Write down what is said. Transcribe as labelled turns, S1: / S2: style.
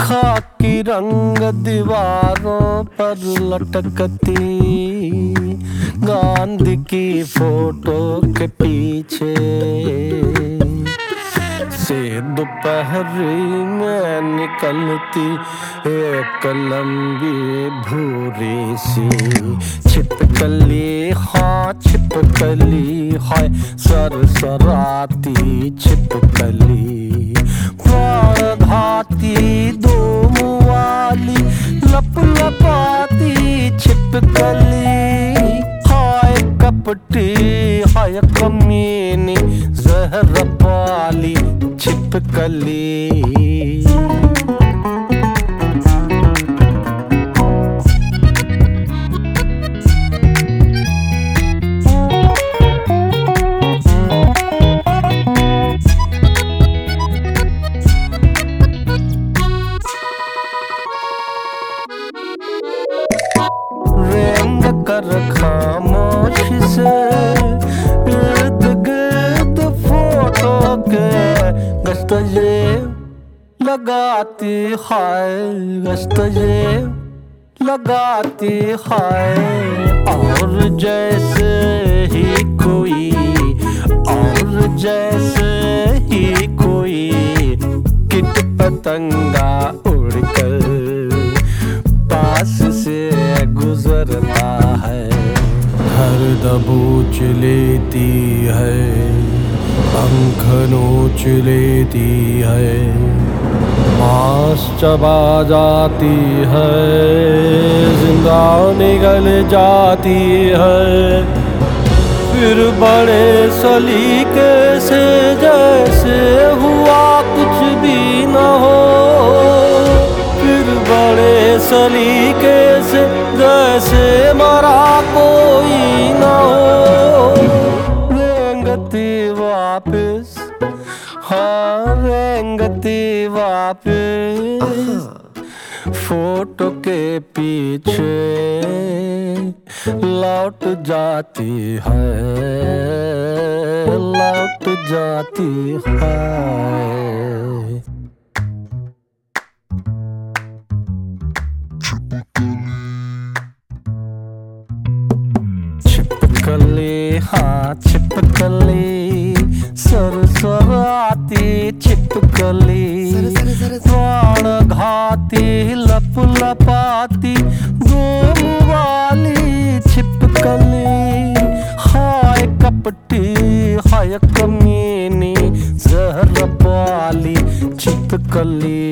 S1: खाकी रंग दीवारों पर लटकती गांधी की फ़ोटो के पीछे। से दोपहरी में निकलती एक लंबी भूरी सी। छिपकली हाँ छिपकली है सर सराती छिपकली। प्राण घाती दोम वाली लप लपाती छिपकली। हाय, कपटी, हाय, कमीनी, जहर पाली छिपकली रेंग गश्त ये लगाती है गश्त ये लगाती है और जैसे ही कोई, और जैसे ही कोई किट पतंगा उड़कर पास से गुजरता है।
S2: हर दबोच लेती है पंख लेती है चबा जाती है, ज़िंदा निगल जाती है। फिर बड़े सलीके से जैसे हुआ कुछ भी न हो, फिर बड़े सलीके से जैसे
S1: रेंगती वापस हाँ रेंगती वापस। फ़ोटो के पीछे लौट जाती है, लौट जाती है। छिपकली हाँ छिपकली सरसराती छिपकली प्राण घाती लप लपाती गोम वाली छिपकली हाय कपटी हाय कमीनी जहर पाली छिपकली